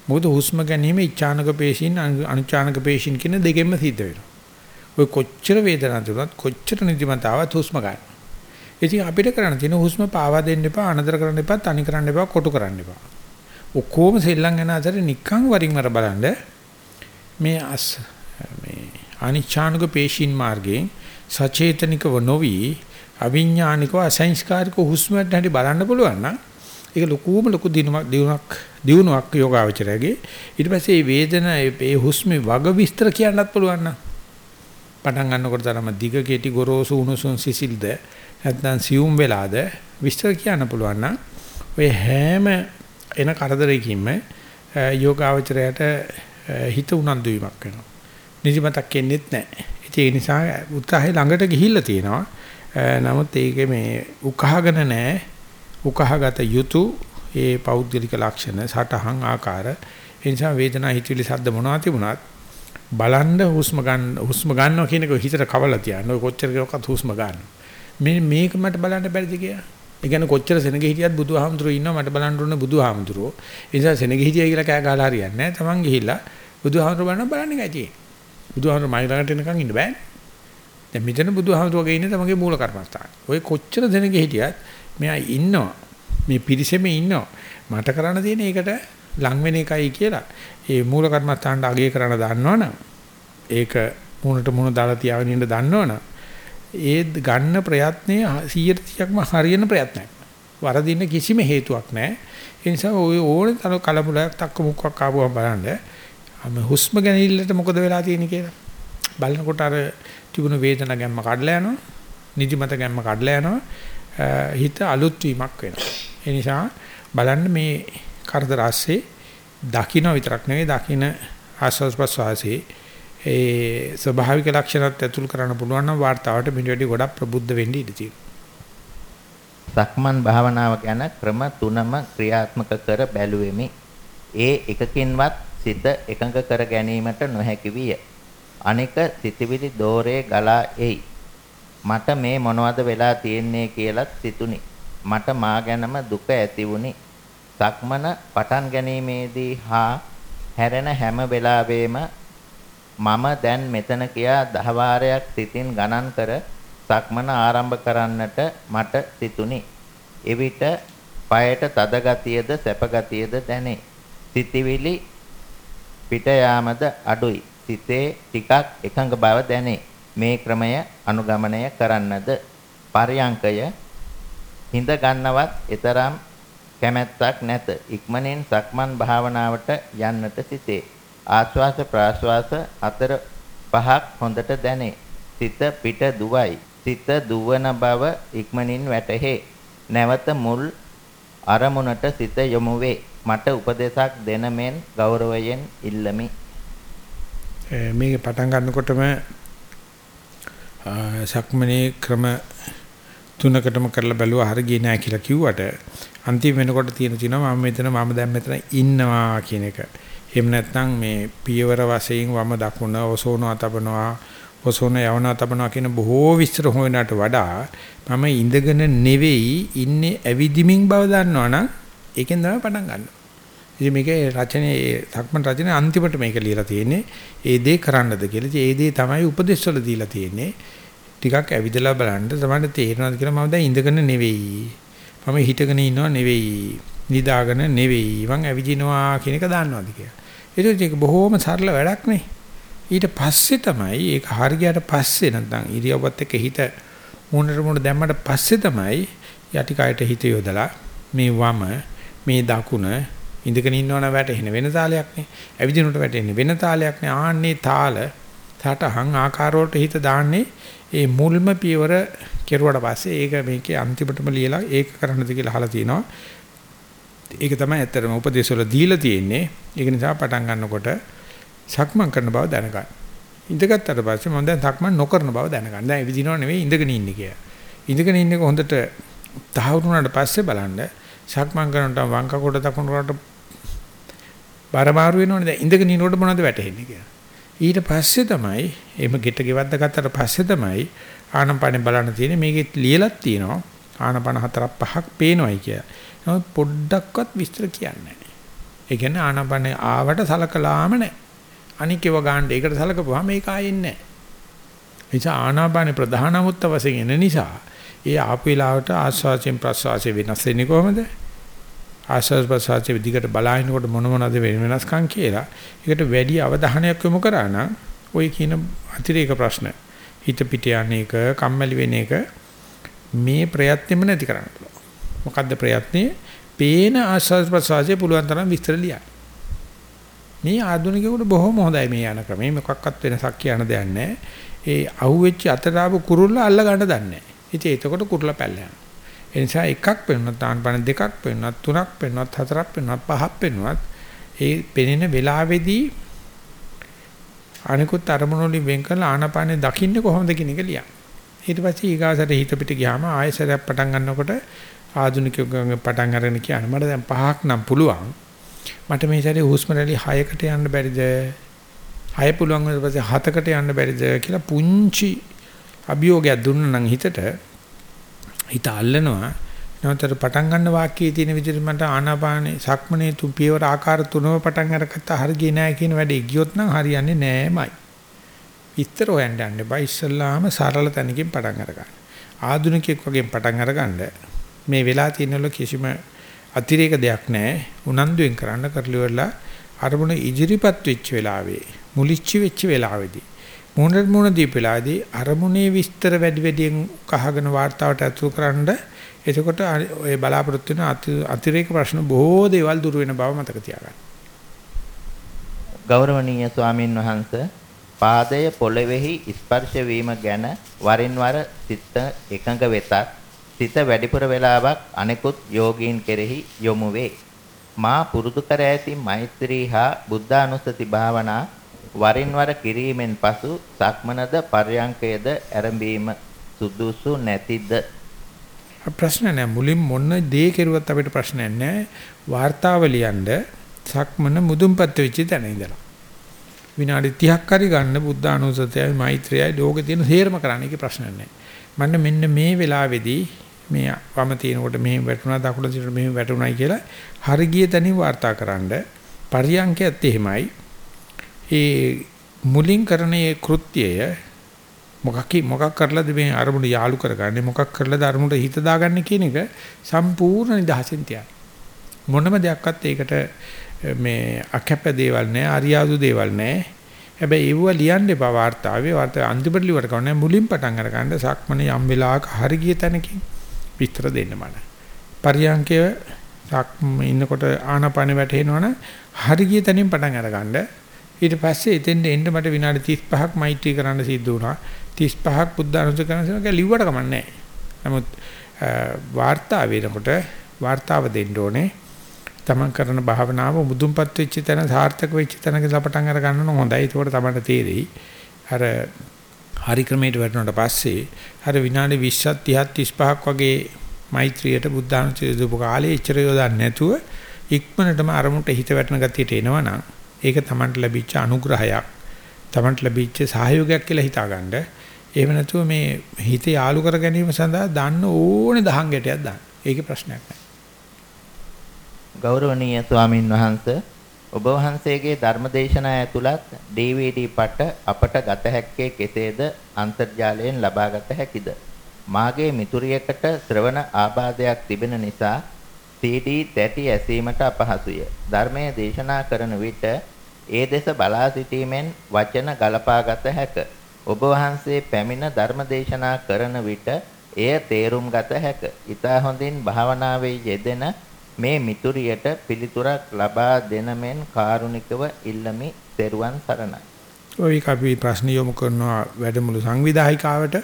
S1: මොකද හුස්ම ගැනීම ඉච්ඡානක පේශින් අනුචානක පේශින් කියන දෙකෙන්ම සිද්ධ වෙනවා. ඔය කොච්චර වේදනාවක් තිබුණත් කොච්චර නිදිමත ආවත් හුස්ම ගන්න. ඉතින් අපිට කරන්න තියෙන හුස්ම පාවා දෙන්න එපා, අනදර කරන්න එපා, තනි කරන්න එපා, කොටු කරන්න එපා. ඔක්කොම සෙල්ලම් යන අතර නිකන් වරින් වර බලන්න මේ අස් මේ අනිච්ඡානක පේශින් මාර්ගයෙන් සචේතනිකව නොවි අවිඥානිකව අසංස්කාරික හුස්මට හැටි බලන්න පුළුවන් නම් ඒක ලොකුම ලොකු දිනුවක් දිනුවක් දිනුවක් යෝගාවචරයගේ ඊට පස්සේ මේ වේදන මේ හුස්මේ වග විස්තර කියන්නත් පුළුවන් නම් පටන් ගන්නකොට තරම දිග කෙටි ගොරෝසු උණුසුම් සිසිල්ද නැත්නම් සියුම් වෙලාද? විස්තර කියන්න පුළුවන් නම් ඔය හැම එන කරදරයකින්ම යෝගාවචරයට හිත උනන්දු වීමක් වෙනවා. නිදිමතක් එන්නේත් නැහැ. ඒ නිසා උත්සාහය ළඟට ගිහිල්ලා තියෙනවා. නමුත් ඒකේ මේ උකහාගෙන නැහැ. උකහාගත යුතු ඒ පෞද්ගලික ලක්ෂණ සටහන් ආකාර. ඒ නිසා වේදනා හිතවිලි සද්ද මොනවා තිබුණත් බලන්න හුස්ම ගන්න හුස්ම ගන්නවා කියන එක හිතට කවලා තියන්න. ඔය කොච්චර කෙනෙක්වත් හුස්ම ගන්න. මේ මේක මට බලන්න බැරිද කියලා? ඒ කියන්නේ කොච්චර සෙනග හිටියත් බුදුහාමුදුරුවෝ ඉන්නවා මට බලන්න ඕනේ බුදුහාමුදුරුවෝ. ඒ නිසා සෙනග හිටියයි කියලා කෑ ගහලා හරියන්නේ නැහැ. තමන් ගිහිල්ලා බුදුහාමුදුරුවෝ බලන්න බලන්න එකයි තියෙන්නේ බුදුහාමුදුරුවෝ මයි ළඟට එනකන් ඉන්න බෑනේ. දැන් මෙතන බුදුහාමුදුරුවෝ ඉන්නේ තමගේ මූල කර්මස්ථාන. ඔය කොච්චර දෙනෙක් හිටියත් මෙයා ඉන්නවා. මේ පිරිසෙම ඉන්නවා. මට කරන්න තියෙන එකට ලං වෙන එකයි කියලා ඒ මූල කර්මස්ථානට අගය කරන දන්නවනම් ඒක මුණට මුණ දාලා තියාගෙන ඉන්න දන්නවනම් ඒ ගන්න ප්‍රයත්නය 100%ක්ම හරියන ප්‍රයත්නයක්. වරදින්න කිසිම හේතුවක් නැහැ. ඒ නිසා ඔය ඕනේ තන කලබලයක් තක්ක මුක්කක් ආවම බලන්න. අම හුස්ම ගැනීමලට මොකද වෙලා තියෙන්නේ කියලා. බලනකොට අර තිබුණු වේදන ගැම්ම කඩලා යනවා. නිදිමත ගැම්ම කඩලා යනවා. හිත අලුත් වීමක් වෙනවා. ඒ නිසා බලන්න මේ කරදර ආස්සේ දකින්න විතරක් නෙවෙයි දකින්න ආස්වාස් ප්‍රසවාසයේ ඒ ස්වභාවික ලක්ෂණත් ඇතුල් කරන්න පුළුවන් නම් වார்த்தාවට මිනිවැඩි ගොඩක් ප්‍රබුද්ධ වෙන්න ඉඩ තියෙනවා.
S2: සක්මන් භාවනාව ගැන ක්‍රම තුනම ක්‍රියාත්මක කර බැලුවෙමි. ඒ එකකින්වත් සිත එකඟ කර ගැනීමට නොහැකි විය. අනෙක සිතවිලි දෝරේ ගලා එයි. මට මේ මොනවද වෙලා තියෙන්නේ කියලත් සිතුනි. මට මා ගැනම දුක ඇති වුනි. සක්මන පටන් ගැනීමේදී හා හැරෙන හැම වෙලාවෙම මම දැන් මෙතන කියා දහවාරයක් සිතින් ගණන් කර සක්මන ආරම්භ කරන්නට මට සිතුනි. එවිට পায়ට තද ගතියද සැප ගතියද දැනේ. සිතිවිලි පිට යාමද අඩුයි. සිතේ ටිකක් එකඟ බව දැනේ. මේ ක්‍රමය අනුගමනය කරන්නද පරියංකය හිඳ ගන්නවත් ඊතරම් කැමැත්තක් නැත. ඉක්මනින් සක්මන් භාවනාවට යන්නට සිටේ. ආශ්වාස ප්‍රාශ්වාස අතර පහක් හොඳට දැනේ. සිත පිට දුවයි. සිත දුවන බව ඉක්මනින් වැටහේ. නැවත මුල් අරමුණට සිත යොමු වේ. මට උපදේශක් දෙන මෙන් ගෞරවයෙන් ඉල්ලමි.
S1: මේක පටන් ගන්නකොටම සක්මනේ ක්‍රම තුනකටම කරලා බැලුවා හරිය ගියේ නැහැ කියලා කිව්වට අන්තිම වෙනකොට තියෙන තියෙනවා මම මෙතන මම දැන් මෙතන ඉන්නවා කියන එක. එහෙම නැත්නම් මේ පියවර වශයෙන් වම දකුණ ඔසෝනවා තබනවා ඔසෝන යවනවා තබනවා කියන බොහෝ විස්තර හොයනට වඩා මම ඉඳගෙන නෙවෙයි ඉන්නේ ඇවිදිමින් බව දන්නවනම් ඒකෙන් තමයි පටන් ගන්න. ඉතින් මේකේ රචනයේ සක්මන් රචනයේ අන්තිමට මේක ලියලා තියෙන්නේ ඒ දේ කරන්නද කියලා. ඒ දේ තමයි උපදේශවල දීලා තියෙන්නේ. ටිකක් ඇවිදලා බලන්න තමයි තේරෙනවද කියලා මම දැන් ඉඳගෙන නෙවෙයි. මම හිටගෙන ඉන්නව නෙවෙයි. නිදාගෙන නෙවෙයි. මං ඇවිදිනවා කියන එක දන්නවද කියලා. ඒක බොහොම සරල වැඩක් නේ. ඊට පස්සේ තමයි ඒක හරියට පස්සේ නැත්නම් ඉරියව්වත් එක්ක හිත මුණට මුණ දැම්මට පස්සේ තමයි යටි කයට හිත යොදලා මේ වම මේ දකුණ ඉඳගෙන ඉන්නවන වැටෙන වෙන තාලයක් නේ. ඇවිදිනකොට වැටෙන්නේ වෙන තාලයක් නේ. ආන්නේ තාල සටහන් ආකාර වලට හිත දාන්නේ ඒ මුල්ම පියවර කෙරුවට පස්සේ ඒක මේකේ අන්තිමටම ලියලා ඒක කරන්නද කියලා අහලා තිනවා. ඒක තමයි ඇත්තටම උපදේශ වල දීලා තියෙන්නේ. ඒක නිසා පටන් ගන්නකොට සක්මන් කරන බව දැනගන්න. ඉඳගත්තට පස්සේ මම දැන් සක්මන් නොකරන බව දැනගන්න. දැන් විදිනව නෙවෙයි ඉඳගෙන ඉන්නේ කියලා. ඉඳගෙන ඉන්නක හොඳට තහවුරු වුණාට පස්සේ බලන්න සක්මන් කරනකොට වංක කොට දකුණු කොට බරමාරු වෙනවනේ. දැන් ඉඳගෙන ඉන්නකොට මොනවද වැටෙන්නේ කියලා. ඊට පස්සේ තමයි එimhe ගෙට ගෙවද්ද ගත්තට පස්සේ තමයි ආනපනෙ බලන්න තියෙන්නේ මේකෙත් ලියලක් තියෙනවා ආනපන හතරක් පහක් පේනවායි කියලා. නමුත් පොඩ්ඩක්වත් විස්තර කියන්නේ නැහැ. ඒ කියන්නේ ආනපනෙ ආවට සලකලාම නැහැ. අනිකේව ගන්න ඒකට සලකපුවාම මේක ආයෙන්නේ නැහැ. නිසා ආනාපානේ ප්‍රධානමුත්ත වශයෙන් එන නිසා ඒ ආපු වෙලාවට ආස්වාසයෙන් ප්‍රස්වාසයෙන් වෙනස් වෙන්නේ කොහොමද? ආස්වාස් ප්‍රසආචේ විදිහට බලහිනකොට මොන මොනවද වෙනස්කම් කියලා ඒකට වැඩි අවධානයක් යොමු කරා නම් ওই කියන අතිරේක ප්‍රශ්න. හිත පිට යන එක කම්මැලි වෙන එක මේ ප්‍රයත්නෙම නැති කරන්න පුළුවන්. මොකද්ද ප්‍රයත්නේ? පේන ආස්වාස් ප්‍රසආචේ පුළුවන් තරම් විස්තර ලියන්න. මේ ආධුනිකයෙකුට බොහොම හොඳයි මේ යන ක්‍රමය. මොකක්වත් වෙනසක් කියන දෙයක් නැහැ. ඒ අහුවෙච්ච අතට ආපු කුරුල්ල අල්ල ගන්න දන්නේ නැහැ. ඉතින් එතකොට කුරුල්ල පැල්ල යනවා ඒ නිසා එකක් පෙන්වන්නත් ආනපන දෙකක් පෙන්වන්නත් තුනක් පෙන්වන්නත් හතරක් පෙන්වන්නත් පහක් පෙන්වන්නත් ඒ පෙනෙන වෙලාවේදී අනිකුත් අරමුණු වලින් වෙන් කරලා ආනපනේ දකින්නේ කොහොමද කියන එක ලියන්න. ඊට පස්සේ ඊගාසට හිත පිට ගියාම ආයෙසරයක් පටන් ගන්නකොට ආධුනිකයෝගේ පටන් අරගෙන කියන මට දැන් පහක් නම් පුළුවන්. මට මේ සැරේ හුස්ම රැලි 6කට යන්න බැරිද? 6 පුළුවන් ඊට පස්සේ 7කට යන්න බැරිද කියලා පුංචි අභියෝගයක් දුන්නා නම් හිතට හිත අල්ලනවා නැවතර පටන් ගන්න වාක්‍යයේ තියෙන විදිහට මට ආනාපානේ සක්මනේ තු පියවර ආකාර තුනම පටන් අරගත්ත හරියන්නේ නැහැ කියන වැඩේ ගියොත් නම් හරියන්නේ නෑමයි. විස්තර හොයන්න යන්න බෑ ඉස්සල්ලාම සරල තැනකින් පටන් අරගන්න. ආධුනිකයෙක් වගේ පටන් අරගන්න මේ වෙලා තියෙනවල කිසිම අතිරේක දෙයක් නැහැ. උනන්දුවෙන් කරන්න කරලිවලා අරමුණ ඉදිරිපත් වෙච්ච වෙලාවේ මුලිච්ච වෙච්ච වෙලාවේදී මොනට මොන දීපලාදී අරමුණේ විස්තර වැඩි වැඩියෙන් කහගෙන වார்த்தාවට ඇතුළු කරන්න එතකොට ඔය බලාපොරොත්තු වෙන අතිරේක ප්‍රශ්න බොහෝ දේවල් දුර වෙන බව මතක තියාගන්න.
S2: ගෞරවනීය ස්වාමින් වහන්සේ පාදය පොළවේහි ස්පර්ශ වීම ගැන වරින් වර සිත එකඟ වෙතත් සිත වැඩිපුර වේලාවක් අනෙකුත් යෝගීන් කෙරෙහි යොමු වේ. මා පුරුදු කර ඇති මෛත්‍රී හා බුද්ධානුස්සති භාවනා වරින් වර කිරීමෙන් පසු සක්මනද පර්යංකයද ආරම්භීම සුදුසු නැතිද?
S1: ප්‍රශ්න නැහැ මුලින් මොන දේ කෙරුවත් අපිට ප්‍රශ්නයක් නැහැ වාර්තාව ලියනද සක්මන මුදුන්පත් වෙච්ච තැන ඉඳලා. විනාඩි 30ක් හරි ගන්න බුද්ධ අනුසතයයි මෛත්‍රියයි ලෝකේ තියෙන හේරම කරන්න ඒකේ ප්‍රශ්නයක් නැහැ මන්න මෙන්න මේ වෙලාවේදී මේ වම තිනකොට මෙහෙම වැටුණා දකුණ තිනකොට මෙහෙම වැටුණායි කියලා හරි ගිය තැනින් වාර්තාකරනද පරියන්කයත් එහෙමයි. ඒ මුලින් කරන ඒ කෘත්‍යය මොකක් මොකක් කරලාද මේ අරමුණ යාලු කරගන්නේ මොකක් කරලාද අරමුණට හිත දාගන්නේ කියන එක සම්පූර්ණ නිදහසින් තියන මොනම දෙයක්වත් ඒකට මේ අකැප දේවල් නැහැ අරියාදු දේවල් නැහැ හැබැයි ඒව ලියන්න එපා වාර්තාවේ වාර්තාවේ අන්තිමට ලිවට කවන්නේ මුලින් පටන් අර ගන්න සක්මන යම් වෙලාවක හරි ගිය තැනකින් විස්තර දෙන්න මට. පරියංකය සක්ම ඉන්නකොට ආනපන වැටෙනවනම් හරි ගිය තැනින් පටන් අර ගන්න. ඊට පස්සේ එතෙන්ට එන්න මට විනාඩි 35ක් මෛත්‍රී කරන්න සිද්ධ වුණා. 35ක් බුද්ධ අනුසය කරන සේක ලිව්වට කමන්නේ නමුත් වාර්තා වෙනකොට වාර්තාව දෙන්න ඕනේ. තමන් කරන භාවනාව මුදුන්පත් වෙච්ච තැන සාර්ථක වෙච්ච තැනක ලපටන් අර ගන්න ඕන හොඳයි. ඒකට තමයි තේරෙයි. අර හරි ක්‍රමයට වැටුණාට පස්සේ අර විනාඩි 20ක් 30ක් 35ක් වගේ මෛත්‍රියට බුද්ධානුස්සතිය දීපු කාලේ එච්චර යොදන්නේ නැතුව ඉක්මනටම අරමුණට හිත වැටෙන ගතියට එනවනම් ඒක Tamanට ලැබිච්ච අනුග්‍රහයක් Tamanට ලැබිච්ච සහයෝගයක් කියලා හිතාගන්න. එහෙම නැතුව මේ හිත යාලු කර ගැනීම සඳහා දාන්න ඕනේ දහං ගැටයක් දාන්න. ඒකේ ප්‍රශ්නයක් නැහැ.
S2: ගෞරවනීය ස්වාමින් වහන්සේ ඔබ වහන්සේගේ ධර්මදේශනා ඇතුළත් DVD පට අපට ගත හැක්කේ කෙසේද අන්තර්ජාලයෙන් ලබාගත හැකිද? මාගේ මිතුරියකට ශ්‍රවණ ආබාධයක් තිබෙන නිසා CD තැටි ඇසීමට අපහසුය. ධර්මයේ දේශනා කරන විට ඒ දෙස බලා සිටීමෙන් වචන ගලපාගත හැක. ඔබ වහන්සේ පැමිණ ධර්ම දේශනා කරන විට එය තේරුම් ගත හැක. ඊට හොඳින් භාවනාවේ යෙදෙන මේ මිතුරියට පිළිතුරක් ලබා දෙන මෙන් කාරුණිකව ඉල්ලමි. ත්වන් සරණයි.
S1: ඔය අපි ප්‍රශ්න යොමු කරනවා වැඩමුළු සංවිධායකාවට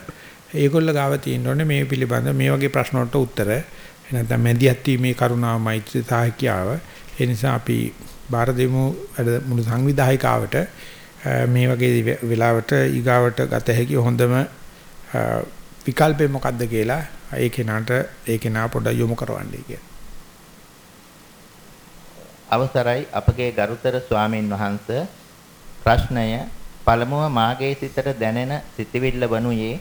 S1: ඒගොල්ල ගාව තියෙනෝනේ මේ පිළිබඳ මේ වගේ ප්‍රශ්න වලට උත්තර නැත්නම් මැදිහත් වීමේ කරුණාව මෛත්‍රී සාහික්‍යාව ඒ නිසා අපි බාර දෙමු වැඩ මුළු සංවිධායකාවට. මේ වගේ වෙලාවට ඊගාවට ගත හැකි හොඳම විකල්පේ මොකක්ද කියලා ඒ කෙනාට ඒ කෙනා පොඩ්ඩක් යොමු කරවන්නයි කියන්නේ.
S2: අවසරයි අපගේ ගරුතර ස්වාමින් වහන්සේ. ප්‍රශ්නය පළමුව මාගේ සිතට දැනෙන සිතවිල්ල වනුයේ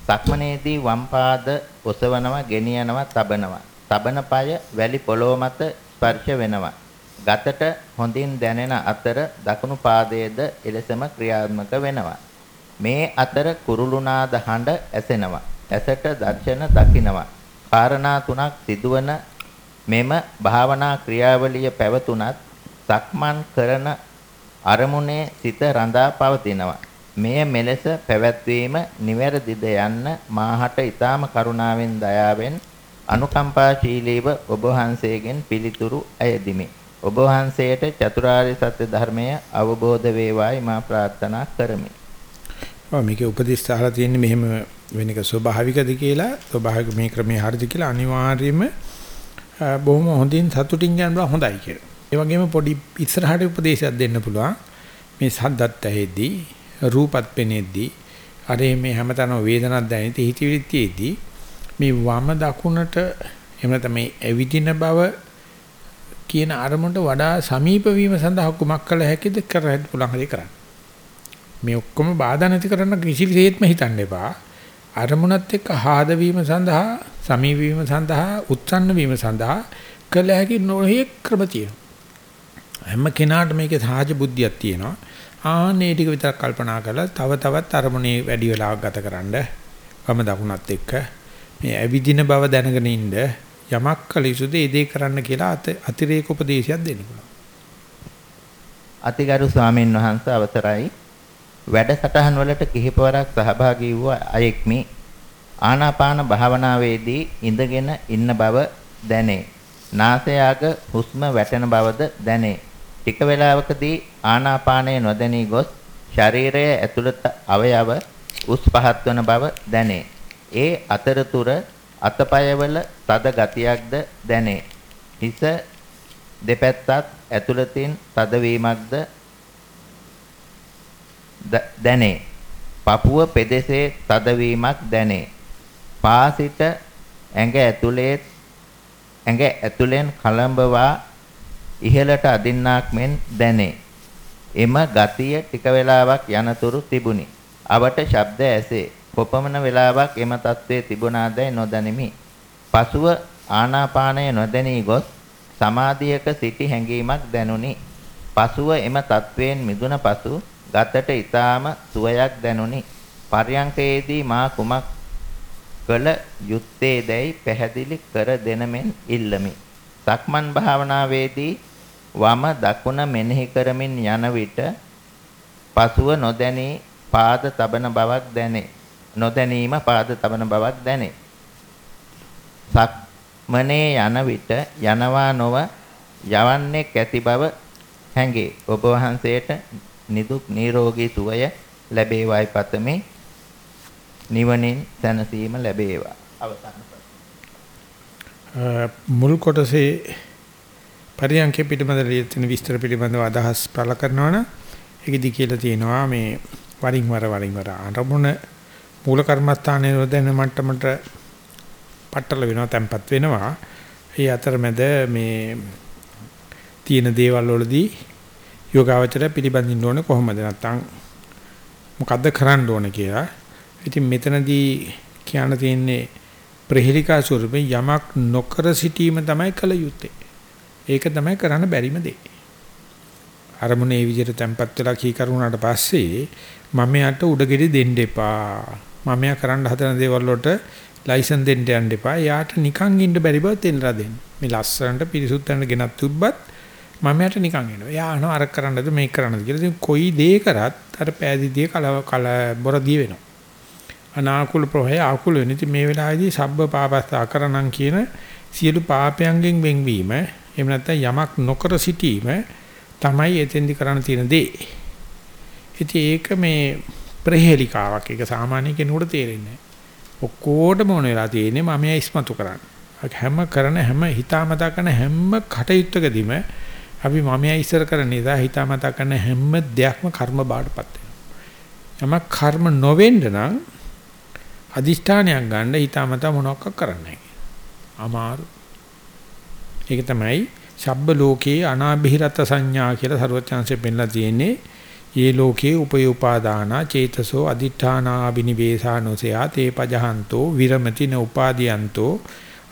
S2: සක්මනේදී වම් පාද ඔසවනවා, ගෙනියනවා, තබනවා. තබන පාය වැලි පොළොව මත ස්පර්ශ වෙනවා. ගතට හොඳින් දැනෙන අතර දකුණු පාදයේද එලෙසම ක්‍රියාත්මක වෙනවා. මේ අතර කුරුළුනාද හඬ ඇසෙනවා. ඇසට දර්ශන දකින්නවා. කාරණා තුනක් සිදුවන මෙම භාවනා ක්‍රියාවලිය පැවතුනත් සක්මන් කරන අරමුණේ සිත රඳා පවතිනවා. මෙය මෙලෙස පැවැත්වීම නිවැරදිද යන්න මාහට ඊටාම කරුණාවෙන් දයාවෙන් අනුකම්පාශීලීව ඔබ වහන්සේගෙන් පිළිතුරු අයදිමි. ඔබ වහන්සේට චතුරාර්ය සත්‍ය ධර්මය අවබෝධ වේවායි මා ප්‍රාර්ථනා කරමි.
S1: ඔව් මේකේ උපදේශ සාහලා තියෙන්නේ මෙහෙම වෙන එක ස්වභාවිකද කියලා ස්වභාවික මේ ක්‍රමයේ හරිද කියලා අනිවාර්යයෙන්ම බොහොම හොඳින් සතුටින් යනවා හොඳයි කියලා. ඒ වගේම පොඩි ඉස්සරහට උපදේශයක් දෙන්න පුළුවන්. මේ සද්දත් ඇහෙද්දී රූපත් පෙනෙද්දී අර මේ හැමතැනම වේදනක් දැනෙති හිතවිලිතියේදී මේ වම දකුණට එහෙම නැත්නම් මේ ඇවිදින බව කියන අරමුණට වඩා සමීප වීම සඳහා කුමක් කළ හැකිද කරහෙත් පුළුවන් හරි කරන්න. මේ ඔක්කොම බාධා නැති කරන්න කිසිසේත්ම හිතන්න එපා. අරමුණත් එක්ක ආහද වීම සඳහා සමීප වීම සඳහා උත්සන්න වීම සඳහා කළ හැකි නොහේ ක්‍රම තියෙනවා. හැම කෙනාට මේකේ සාහජ බුද්ධියක් තියෙනවා. ආන්නේ ටික විතරක් කල්පනා කරලා තව තවත් අරමුණේ වැඩි වෙලාවක් ගතකරනද වම දකුණත් එක්ක මේ ඇවිදින බව දැනගෙන ඉන්න යමක් කළ යුතුද ඒ දේ කරන්න කියලා අතිරේක උපදේශයක් දෙන්න පුළුවන්.
S2: අතිගරු ස්වාමීන් වහන්සේ අවසරයි වැඩසටහන් වලට කිහිපවරක් සහභාගී වූ අයෙක්මි ආනාපාන භාවනාවේදී ඉඳගෙන ඉන්න බව දැනේ. නාසයාග හුස්ම වැටෙන බවද දැනේ. ටික වේලාවකදී ආනාපානය නොදැනී ගොස් ශරීරයේ ඇතුළත අවයව උස් පහත් වන බව දැනේ. ඒ අතරතුර අතපයවල තද ගතියක්ද දැනේ. හිස දෙපැත්තත් ඇතුළතින් තදවීමක්ද දැනේ. පපුව පෙදෙසේ තදවීමක් දැනේ. පාසිට ඇඟ ඇතුලේ ඇඟ ඇතුලෙන් කලඹවා ඉහළට අදින්නාක් මෙන් දැනේ. එම ගතිය ටික වේලාවක් යනතුරු තිබුණි. අවට ශබ්ද ඇසේ. කොපමණ වේලාවක් එම තත්ත්වයේ තිබුණාදැයි නොදනිමි. පසුව ආනාපානය නොදැනී ගොස් සමාධියක සිටි හැඟීමක් දැනුනි. පසුව එම තත්වයෙන් මිදුන පසු ගතට ඊටාම සුවයක් දැනුනි. පර්යංකයේදී මා කුමක් කළ යුත්තේ දැයි පැහැදිලි කර දෙනමෙන් ඉල්ලමි. සක්මන් භාවනාවේදී වම දකුණ මෙනෙහි කරමින් යන විට පසුව නොදැනී පාද තබන බවක් දැනේ. නොදැනීම පාද තබන බවක් දැනේ. සක්මනේ යන විට යනවා නොව යවන්නේ කැති බව හැඟේ. ඔබ වහන්සේට නිදුක් නිරෝගී සුවය ලැබේවායි පතමි. නිවනින් සැනසීම ලැබේවා. අවසන්
S1: මුල් කොටසේ පරියන්කේ පිටමද තියෙන විස්තර පිළිබඳව අදහස් පළ කරනවා නම් ඒකෙදි කියලා තියෙනවා මේ වරින් වර වරින් වර අරමුණ මූල කර්මස්ථානයේ නොදැන මට්ටමට පట్టල වෙනවා තැම්පත් වෙනවා. ඒ අතරමැද මේ තියෙන දේවල් වලදී යෝගාවචරය පිළිබඳින්න ඕනේ කොහොමද නැත්නම් මොකද්ද කරන්න ඕනේ කියලා. ඉතින් මෙතනදී කියන්න තියෙන්නේ ප්‍රහෙලිකා ස්වරූපේ යමක් නොකර සිටීම තමයි කල යුත්තේ. ඒක තමයි කරන්න බැරිම දේ. අරමුණේ විදිහට තැම්පත් වෙලා කී කරුණාට පස්සේ මම යට උඩගෙඩි දෙන්න එපා. මම යා කරන්න හදන දේවල් වලට ලයිසන් දෙන්න යන්න එපා. යාට නිකන් ඉන්න බැරි බව තේන්නලා දෙන්න. මේ ලස්සනට පිරිසුත්තන්ට ගෙනත් තිබ්බත් මම යට නිකන් එනවා. යා අහනවා අර කරන්නද මේක කරන්නද කියලා. ඉතින් කොයි දේ කරත් අර පෑදීදී කල කල බොරදී වෙනවා. අනාකුල ප්‍රොහය ආකුල වෙන. ඉතින් මේ වෙලාවේදී සබ්බ පාපස්ස අකරණම් කියන සියලු පාපයන්ගෙන් වෙන්වීම එහෙම නැත්නම් යමක් නොකර සිටීම තමයි එතෙන්දි කරන්න තියෙන දේ. ඉතින් ඒක මේ ප්‍රහේලිකාවක්. ඒක සාමාන්‍ය කෙනෙකුට තේරෙන්නේ නැහැ. ඔක්කොටම ඕන වෙලා තියෙන්නේ මම ඉස්මතු කරන්න. හැම කරන හැම හිතාමතා කරන හැම කටයුත්තකදීම අපි මම ඉස්සර කරන නිසා හිතාමතා කරන හැම දෙයක්ම කර්ම බාටපත් වෙනවා. යමක් කර්ම නොවෙන්න නම් අදිෂ්ඨානයක් ගන්න හිතාමතා මොනවක් කරන්නේ අමාරු. ඒක තමයි ශබ්බ ලෝකේ අනාභිරත සංඥා කියලා සරුවචාන්සේ පෙන්ලා තියෙන්නේ. ඒ ලෝකේ උපයෝපාදානා චේතසෝ අදිඨානා බිනිවේසානෝසයා තේ පජහන්තෝ විරමති න උපාදීයන්තෝ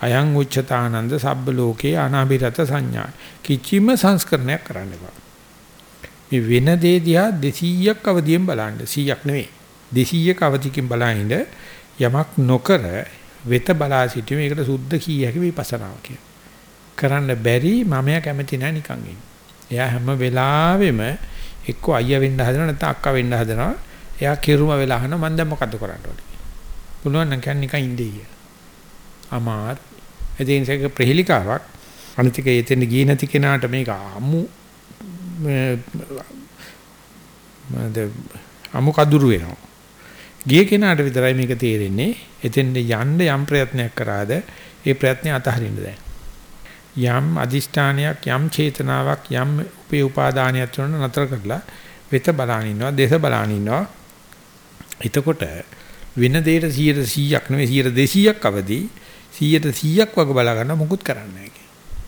S1: අයං උච්චතානන්ද සබ්බ ලෝකේ අනාභිරත සංඥා. කිචිම සංස්කරණයක් කරන්න බෑ මේ වෙන දේ දිහා 200ක් අවදියෙන් බලන්න. 100ක් නෙවෙයි 200ක අවදිකින් බලහින්ද යමක් නොකර වෙත බලා සිටීම ඒකට සුද්ධ කීයක විපස්සනාව කියන කරන්න බැරි මමයා කැමති නැහැ නිකන් ඉන්න එයා හැම වෙලාවෙම එක්ක අයියා වෙන්න හදනවා නැත්නම් අක්කා වෙන්න හදනවා. එයා කිරුම වෙලා අහනවා මම දැන් මොකද්ද කරන්න ඕනේ. පුළුවන් නම් කියන්නේ නිකන් ඉඳී කියලා. අමාර එදින්සක ප්‍රහෙලිකාවක් අනිතික එතෙන් ගියේ නැති කෙනාට මේක අමු මද අමු කදුරු වෙනවා. ගිය කෙනාට විතරයි මේක තේරෙන්නේ. එතෙන් යන්න යම් ප්‍රයත්නයක් කරාද ඒ ප්‍රයත්නය අතහරින්න දැන්. යම් අදිෂ්ඨානයක් යම් චේතනාවක් යම් උපේ උපාදානයක් තුන නතර කරලා වෙත බලන ඉන්නවා දේශ බලන ඉන්නවා එතකොට වෙන දෙයට 100ක් නෙවෙයි 200ක් අවදි 100ක් වගේ බලා ගන්න මොකුත් කරන්නේ නැහැ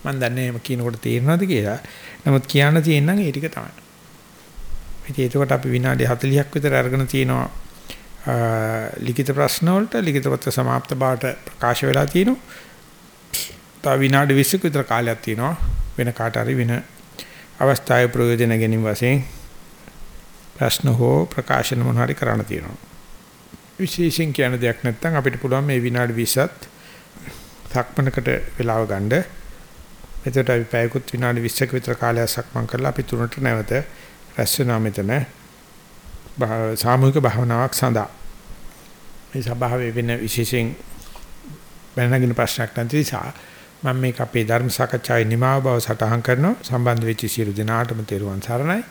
S1: මම දන්නේ එහෙම කියනකොට තේරෙනවද කියලා නමුත් කියන්න තියෙන නම් ඒ ටික තමයි ඉතින් එතකොට අපි විනාඩි 40ක් විතර අරගෙන තියෙනවා ලිඛිත ප්‍රශ්න වලට ලිඛිත පත්‍ර સમાપ્ત බවට ප්‍රකාශ වෙලා තියෙනවා තව විනාඩි 20ක විතර කාලයක් තියෙනවා වෙන කාට හරි වෙන අවස්ථාවේ ප්‍රයෝජන ගැනීම වශයෙන් ප්‍රශ්න හෝ ප්‍රකාශන මොන හරි කරන්න තියෙනවා විශේෂයෙන් කියන දෙයක් නැත්නම් අපිට පුළුවන් මේ විනාඩි 20ත් සක්මනකට වෙලාව ගන්න. එතකොට අපි පැයකුත් විනාඩි 20ක විතර කාලයක් සක්මන් කරලා අපි තුනට නැවත රැස් වෙනා මෙතන සාමූහික භාවනාවක් සඳහා. මේ සභාවේ වෙන විශේෂයෙන් බැනනගින ප්‍රශ්නයක් නැති නිසා මම මේක අපේ ධර්ම සාකච්ඡාවේ නිමාව බව සටහන් කරනවා. සම්බන්ධ වෙච්ච සියලු දෙනාටම තෙරුවන් සරණයි.